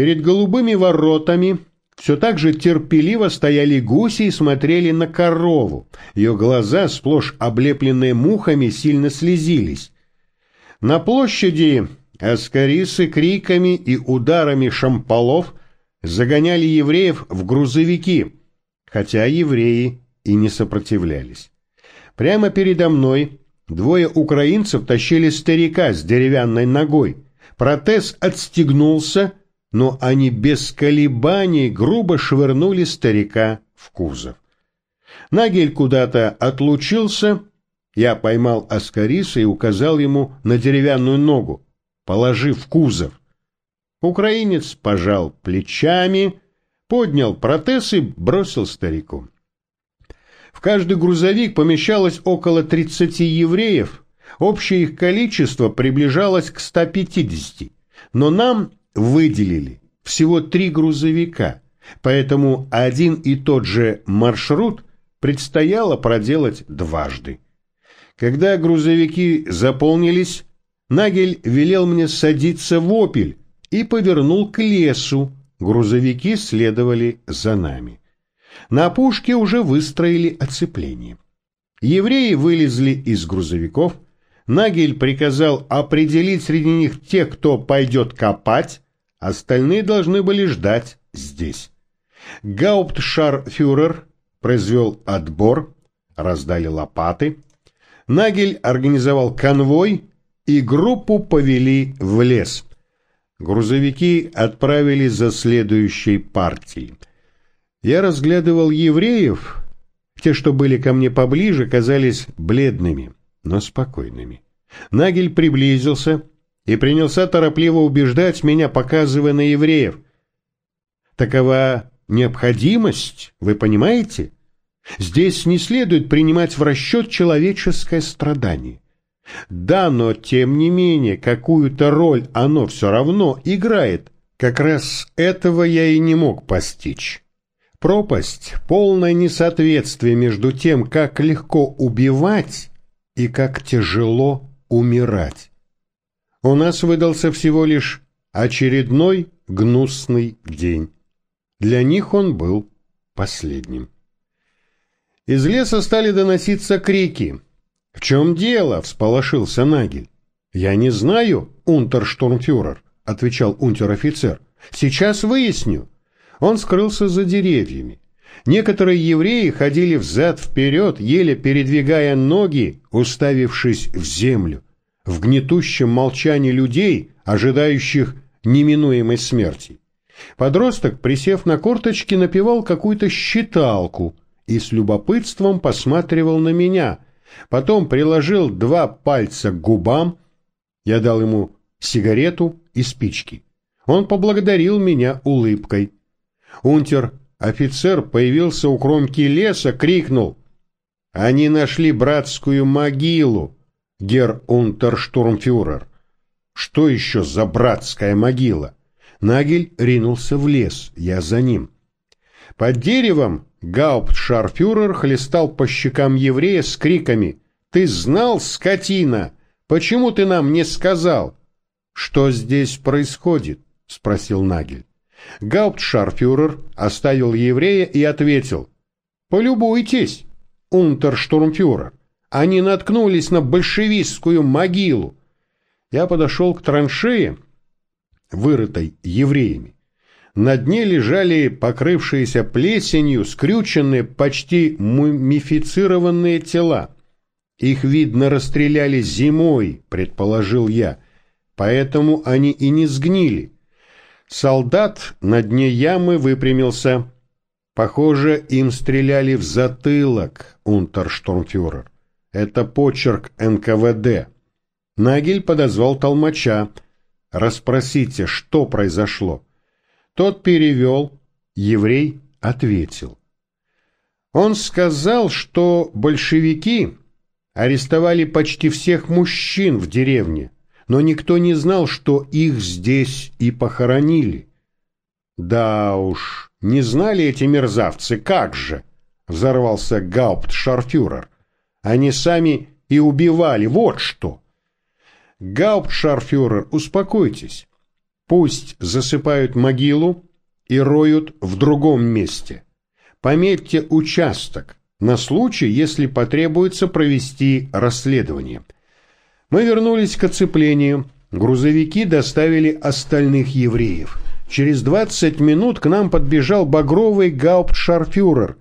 Перед голубыми воротами все так же терпеливо стояли гуси и смотрели на корову. Ее глаза, сплошь облепленные мухами, сильно слезились. На площади аскарисы криками и ударами шамполов загоняли евреев в грузовики, хотя евреи и не сопротивлялись. Прямо передо мной двое украинцев тащили старика с деревянной ногой. Протез отстегнулся, но они без колебаний грубо швырнули старика в кузов. Нагель куда-то отлучился, я поймал Аскариса и указал ему на деревянную ногу, положив в кузов. Украинец пожал плечами, поднял протез и бросил старику. В каждый грузовик помещалось около 30 евреев, общее их количество приближалось к 150, но нам выделили всего три грузовика, поэтому один и тот же маршрут предстояло проделать дважды. Когда грузовики заполнились, Нагель велел мне садиться в «Опель» и повернул к лесу, грузовики следовали за нами. На опушке уже выстроили оцепление. Евреи вылезли из грузовиков, Нагель приказал определить среди них тех, кто пойдет копать, остальные должны были ждать здесь. Гауптшарфюрер произвел отбор, раздали лопаты. Нагель организовал конвой, и группу повели в лес. Грузовики отправили за следующей партией. Я разглядывал евреев, те, что были ко мне поближе, казались бледными но спокойными. Нагель приблизился и принялся торопливо убеждать меня, показывая на евреев. Такова необходимость, вы понимаете? Здесь не следует принимать в расчет человеческое страдание. Да, но тем не менее, какую-то роль оно все равно играет. Как раз этого я и не мог постичь. Пропасть, полное несоответствие между тем, как легко убивать и как тяжело умирать. У нас выдался всего лишь очередной гнусный день. Для них он был последним. Из леса стали доноситься крики. «В чем дело?» — всполошился Нагель. «Я не знаю, унтерштурмфюрер», — отвечал унтер-офицер. «Сейчас выясню». Он скрылся за деревьями. Некоторые евреи ходили взад-вперед, еле передвигая ноги, уставившись в землю, в гнетущем молчании людей, ожидающих неминуемой смерти. Подросток, присев на корточки, напевал какую-то считалку и с любопытством посматривал на меня. Потом приложил два пальца к губам. Я дал ему сигарету и спички. Он поблагодарил меня улыбкой. Унтер Офицер появился у кромки леса, крикнул. «Они нашли братскую могилу, гер унтерштурмфюрер». «Что еще за братская могила?» Нагель ринулся в лес, я за ним. Под деревом гауптшарфюрер хлестал по щекам еврея с криками «Ты знал, скотина? Почему ты нам не сказал?» «Что здесь происходит?» — спросил Нагель. Гауптшарфюрер оставил еврея и ответил «Полюбуйтесь, унтерштурмфюрер, они наткнулись на большевистскую могилу». Я подошел к траншее, вырытой евреями. На дне лежали покрывшиеся плесенью, скрюченные, почти мумифицированные тела. Их, видно, расстреляли зимой, предположил я, поэтому они и не сгнили. Солдат на дне ямы выпрямился. Похоже, им стреляли в затылок, унтерштурмфюрер. Это почерк НКВД. Нагель подозвал толмача. Расспросите, что произошло. Тот перевел, еврей ответил. Он сказал, что большевики арестовали почти всех мужчин в деревне, но никто не знал, что их здесь и похоронили. Да уж, не знали эти мерзавцы, как же, взорвался гауптшарфюрер. Они сами и убивали, вот что. Гауптшарфюрер, успокойтесь. Пусть засыпают могилу и роют в другом месте. Пометьте участок на случай, если потребуется провести расследование. Мы вернулись к оцеплению. Грузовики доставили остальных евреев. Через 20 минут к нам подбежал багровый гауптшарфюрер.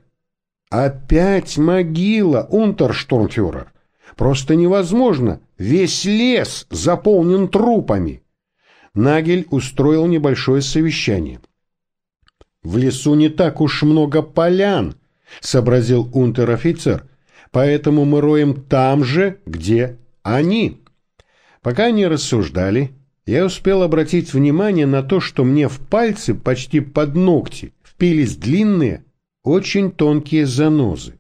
«Опять могила, унтерштурмфюрер! Просто невозможно! Весь лес заполнен трупами!» Нагель устроил небольшое совещание. «В лесу не так уж много полян», — сообразил унтер-офицер, «поэтому мы роем там же, где они». Пока они рассуждали, я успел обратить внимание на то, что мне в пальцы почти под ногти впились длинные, очень тонкие занозы.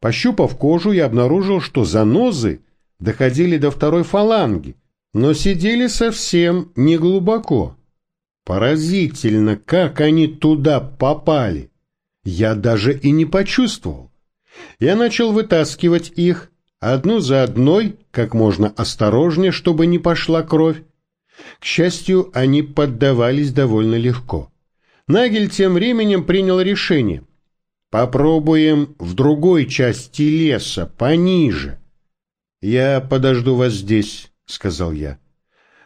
Пощупав кожу, я обнаружил, что занозы доходили до второй фаланги, но сидели совсем не глубоко. Поразительно, как они туда попали. Я даже и не почувствовал. Я начал вытаскивать их, одну за одной, как можно осторожнее, чтобы не пошла кровь. К счастью, они поддавались довольно легко. Нагель тем временем принял решение. «Попробуем в другой части леса, пониже». «Я подожду вас здесь», — сказал я.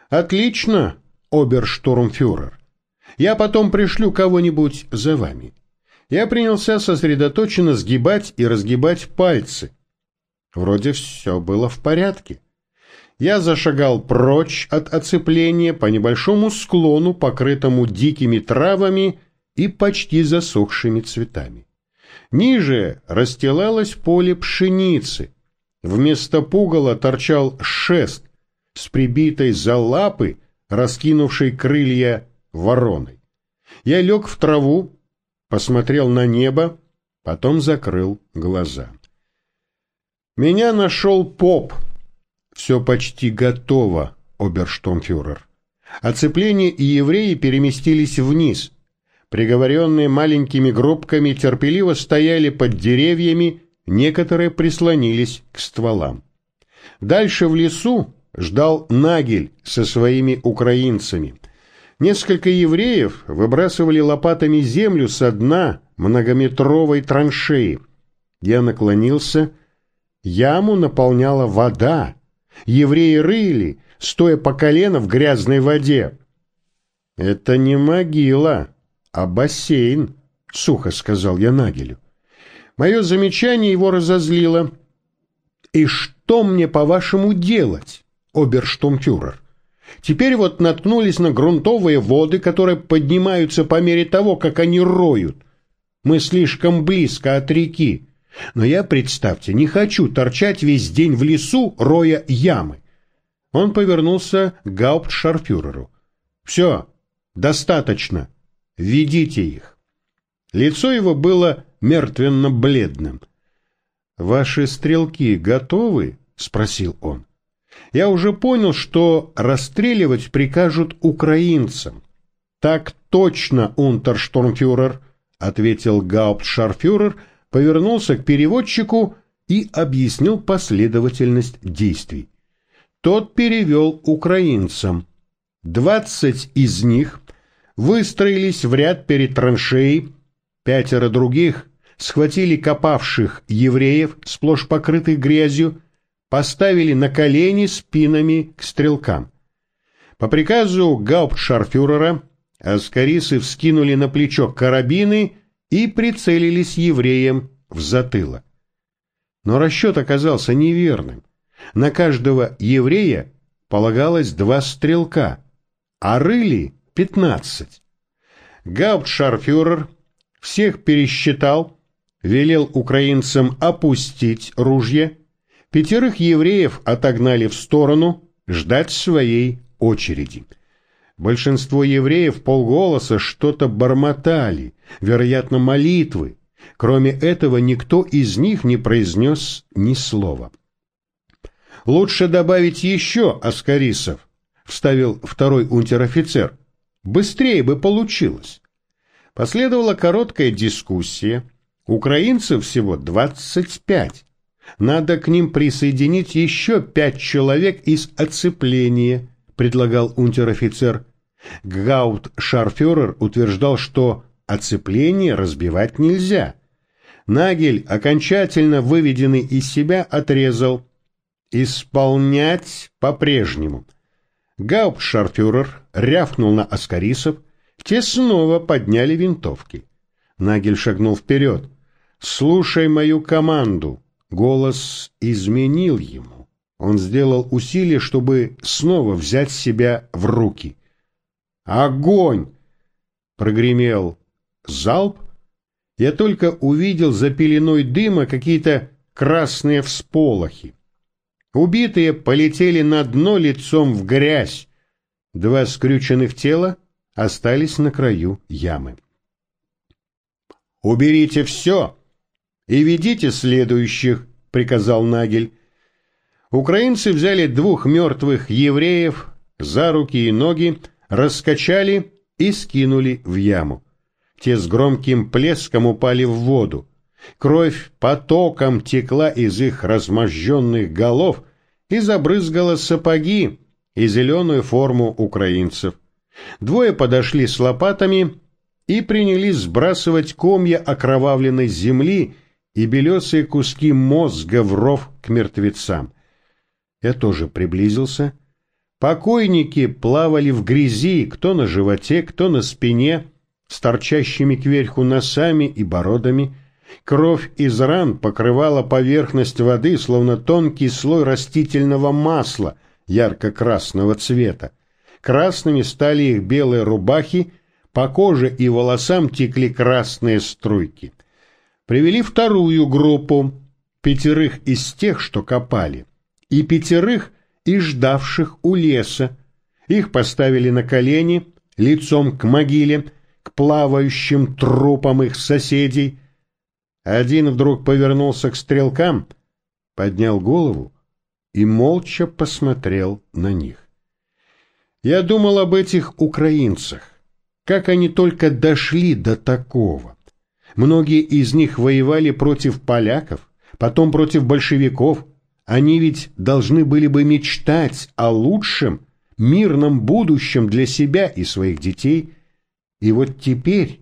«Отлично, оберштурмфюрер. Я потом пришлю кого-нибудь за вами». Я принялся сосредоточенно сгибать и разгибать пальцы. Вроде все было в порядке. Я зашагал прочь от оцепления по небольшому склону, покрытому дикими травами и почти засохшими цветами. Ниже расстилалось поле пшеницы. Вместо пугала торчал шест с прибитой за лапы, раскинувшей крылья вороной. Я лег в траву, посмотрел на небо, потом закрыл глаза. Меня нашел поп — все почти готово, оберштомфюрер. Оцепление и евреи переместились вниз. Приговоренные маленькими группками терпеливо стояли под деревьями, некоторые прислонились к стволам. Дальше в лесу ждал Нагель со своими украинцами. Несколько евреев выбрасывали лопатами землю со дна многометровой траншеи. Я наклонился. Яму наполняла вода, Евреи рыли, стоя по колено в грязной воде. «Это не могила, а бассейн», — сухо сказал я Нагелю. Мое замечание его разозлило. «И что мне, по-вашему, делать, оберштумфюрер? Теперь вот наткнулись на грунтовые воды, которые поднимаются по мере того, как они роют. Мы слишком близко от реки. Но я, представьте, не хочу торчать весь день в лесу, роя ямы. Он повернулся к гауптшарфюреру. «Все, достаточно. Ведите их». Лицо его было мертвенно-бледным. «Ваши стрелки готовы?» — спросил он. «Я уже понял, что расстреливать прикажут украинцам». «Так точно, унтерштурмфюрер», — ответил гауптшарфюрер, — повернулся к переводчику и объяснил последовательность действий. Тот перевел украинцам. Двадцать из них выстроились в ряд перед траншеей, пятеро других схватили копавших евреев, сплошь покрытых грязью, поставили на колени спинами к стрелкам. По приказу гауптшарфюрера аскарисы вскинули на плечо карабины и прицелились евреям в затылок. Но расчет оказался неверным. На каждого еврея полагалось два стрелка, а рыли — пятнадцать. Гауптшарфюрер всех пересчитал, велел украинцам опустить ружья, пятерых евреев отогнали в сторону ждать своей очереди. Большинство евреев полголоса что-то бормотали, вероятно, молитвы. Кроме этого, никто из них не произнес ни слова. «Лучше добавить еще аскарисов», — вставил второй унтер-офицер. «Быстрее бы получилось». Последовала короткая дискуссия. Украинцев всего двадцать пять. Надо к ним присоединить еще пять человек из оцепления, предлагал унтер-офицер. Гаут-шарфюрер утверждал, что оцепление разбивать нельзя. Нагель, окончательно выведенный из себя, отрезал «Исполнять по-прежнему». Гауптшарфюрер рявкнул на аскарисов, те снова подняли винтовки. Нагель шагнул вперед. «Слушай мою команду!» Голос изменил ему. Он сделал усилие, чтобы снова взять себя в руки. «Огонь!» Прогремел залп. Я только увидел за пеленой дыма какие-то красные всполохи. Убитые полетели на дно лицом в грязь. Два скрюченных тела остались на краю ямы. «Уберите все и ведите следующих», — приказал Нагель. Украинцы взяли двух мертвых евреев за руки и ноги, раскачали и скинули в яму. Те с громким плеском упали в воду. Кровь потоком текла из их разможженных голов и забрызгала сапоги и зеленую форму украинцев. Двое подошли с лопатами и принялись сбрасывать комья окровавленной земли и белесые куски мозга в ров к мертвецам. Я тоже приблизился. Покойники плавали в грязи, кто на животе, кто на спине, с торчащими кверху носами и бородами. Кровь из ран покрывала поверхность воды, словно тонкий слой растительного масла ярко-красного цвета. Красными стали их белые рубахи, по коже и волосам текли красные струйки. Привели вторую группу, пятерых из тех, что копали, и пятерых из ждавших у леса. Их поставили на колени, лицом к могиле, к плавающим трупам их соседей. Один вдруг повернулся к стрелкам, поднял голову и молча посмотрел на них. Я думал об этих украинцах, как они только дошли до такого. Многие из них воевали против поляков, потом против большевиков. Они ведь должны были бы мечтать о лучшем, мирном будущем для себя и своих детей. И вот теперь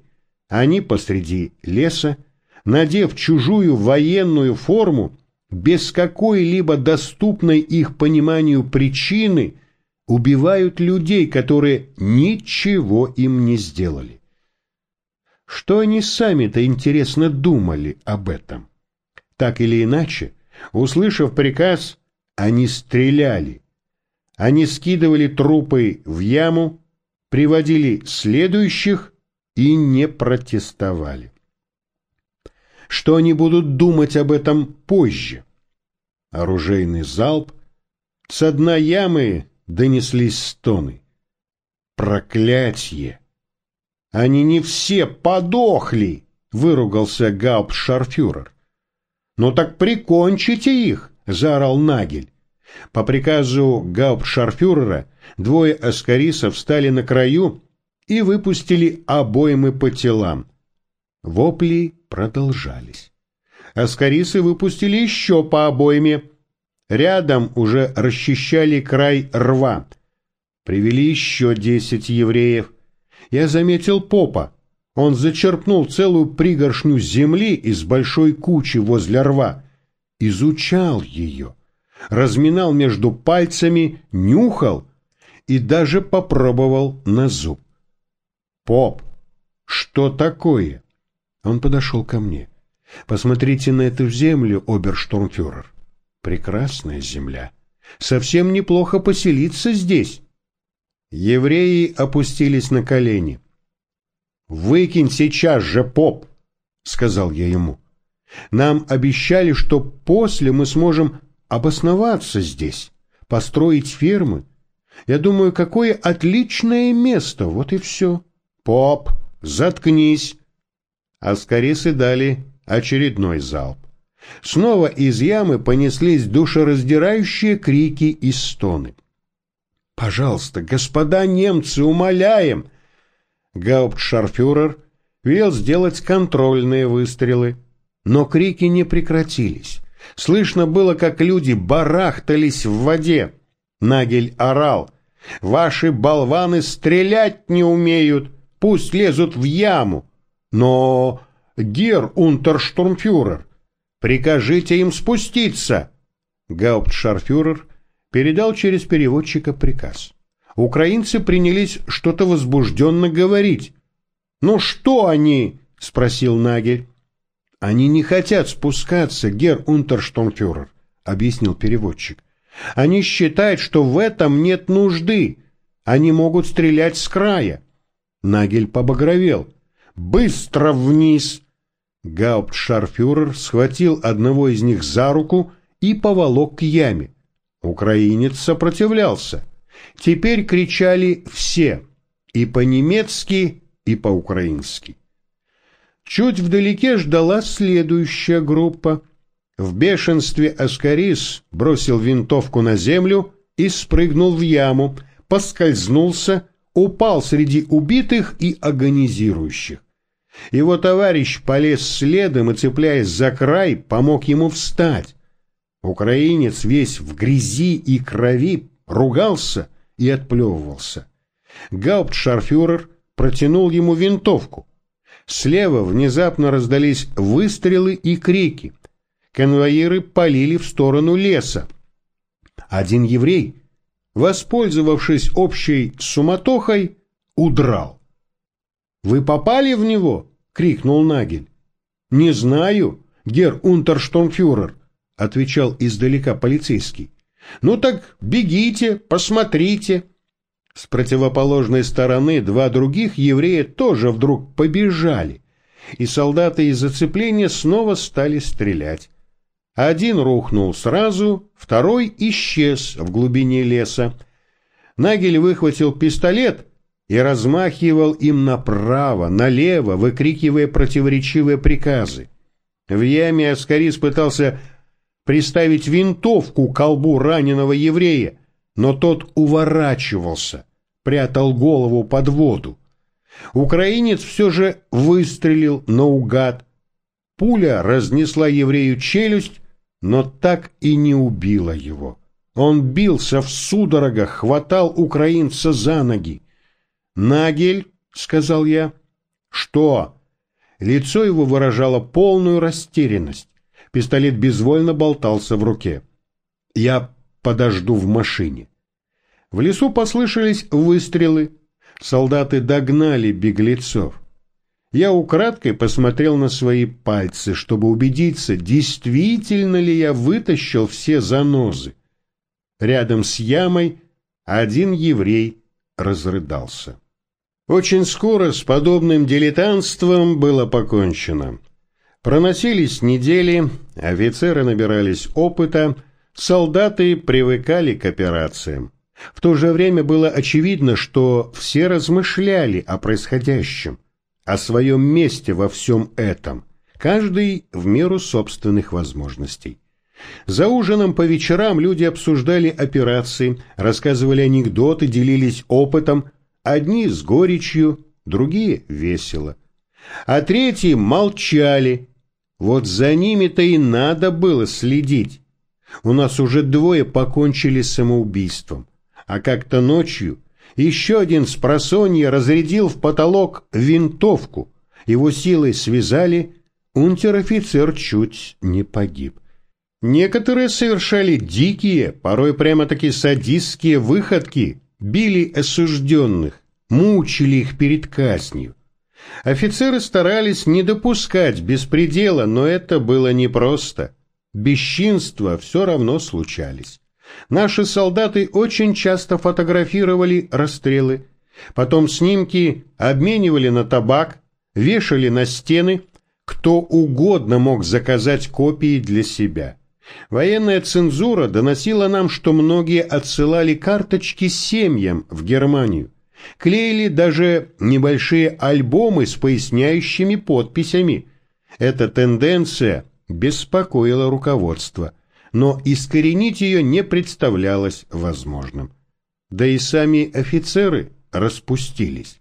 они посреди леса, надев чужую военную форму, без какой-либо доступной их пониманию причины, убивают людей, которые ничего им не сделали. Что они сами-то, интересно, думали об этом? Так или иначе, услышав приказ, они стреляли. Они скидывали трупы в яму, приводили следующих и не протестовали. Что они будут думать об этом позже? Оружейный залп. С дна ямы донеслись стоны. Проклятье! Они не все подохли, выругался гауптшарфюрер. Ну так прикончите их, заорал Нагель. По приказу гауптшарфюрера двое аскарисов встали на краю и выпустили обоймы по телам. Вопли продолжались. Аскарисы выпустили еще по обойме. Рядом уже расчищали край рва. Привели еще десять евреев. Я заметил попа. Он зачерпнул целую пригоршню земли из большой кучи возле рва. Изучал ее. Разминал между пальцами, нюхал и даже попробовал на зуб. «Поп, что такое?» Он подошел ко мне. «Посмотрите на эту землю, оберштурмфюрер. Прекрасная земля. Совсем неплохо поселиться здесь». Евреи опустились на колени. «Выкинь сейчас же, поп!» — сказал я ему. «Нам обещали, что после мы сможем обосноваться здесь, построить фермы. Я думаю, какое отличное место, вот и все. Поп, заткнись!» Аскарисы дали очередной залп. Снова из ямы понеслись душераздирающие крики и стоны. «Пожалуйста, господа немцы, умоляем!» Гауптшарфюрер велел сделать контрольные выстрелы. Но крики не прекратились. Слышно было, как люди барахтались в воде. Нагель орал. Ваши болваны стрелять не умеют, пусть лезут в яму. Но, гер унтерштурмфюрер, прикажите им спуститься. Гауптшарфюрер передал через переводчика приказ. Украинцы принялись что-то возбужденно говорить. «Ну что они?» — спросил Нагель. «Они не хотят спускаться, гер унтерштурмфюрер», — объяснил переводчик. «Они считают, что в этом нет нужды. Они могут стрелять с края». Нагель побагровел. «Быстро вниз!» Гауптшарфюрер схватил одного из них за руку и поволок к яме. Украинец сопротивлялся. Теперь кричали все, и по-немецки, и по-украински. Чуть вдалеке ждала следующая группа. В бешенстве Аскарис бросил винтовку на землю и спрыгнул в яму, поскользнулся, упал среди убитых и агонизирующих. Его товарищ полез следом и, цепляясь за край, помог ему встать. Украинец весь в грязи и крови ругался и отплевывался. Гауптшарфюрер протянул ему винтовку. Слева внезапно раздались выстрелы и крики. Конвоиры полили в сторону леса. Один еврей, воспользовавшись общей суматохой, удрал. «Вы попали в него?» — крикнул Нагель. «Не знаю, гер унтерштурмфюрер», — отвечал издалека полицейский. «Ну так бегите, посмотрите». С противоположной стороны два других еврея тоже вдруг побежали, и солдаты из зацепления снова стали стрелять. Один рухнул сразу, второй исчез в глубине леса. Нагель выхватил пистолет и размахивал им направо, налево, выкрикивая противоречивые приказы. В яме Аскарис пытался приставить винтовку к колбу раненого еврея, но тот уворачивался, прятал голову под воду. Украинец все же выстрелил наугад. Пуля разнесла еврею челюсть, но так и не убила его. Он бился в судорогах, хватал украинца за ноги. «Нагель», — сказал я. «Что?» Лицо его выражало полную растерянность. Пистолет безвольно болтался в руке. «Я подожду в машине». В лесу послышались выстрелы. Солдаты догнали беглецов. Я украдкой посмотрел на свои пальцы, чтобы убедиться, действительно ли я вытащил все занозы. Рядом с ямой один еврей разрыдался. Очень скоро с подобным дилетантством было покончено. Проносились недели, офицеры набирались опыта, солдаты привыкали к операциям. В то же время было очевидно, что все размышляли о происходящем, о своем месте во всем этом, каждый в меру собственных возможностей. За ужином по вечерам люди обсуждали операции, рассказывали анекдоты, делились опытом, одни с горечью, другие весело. А третьи молчали, вот за ними-то и надо было следить. У нас уже двое покончили самоубийством, а как-то ночью еще один с просонья разрядил в потолок винтовку. Его силой связали, унтер-офицер чуть не погиб. Некоторые совершали дикие, порой прямо-таки садистские выходки, били осужденных, мучили их перед казнью. Офицеры старались не допускать беспредела, но это было непросто. Бесчинства все равно случались. Наши солдаты очень часто фотографировали расстрелы, потом снимки обменивали на табак, вешали на стены, кто угодно мог заказать копии для себя. Военная цензура доносила нам, что многие отсылали карточки семьям в Германию клеили даже небольшие альбомы с поясняющими подписями. Эта тенденция беспокоила руководство, но искоренить ее не представлялось возможным. Да и сами офицеры распустились.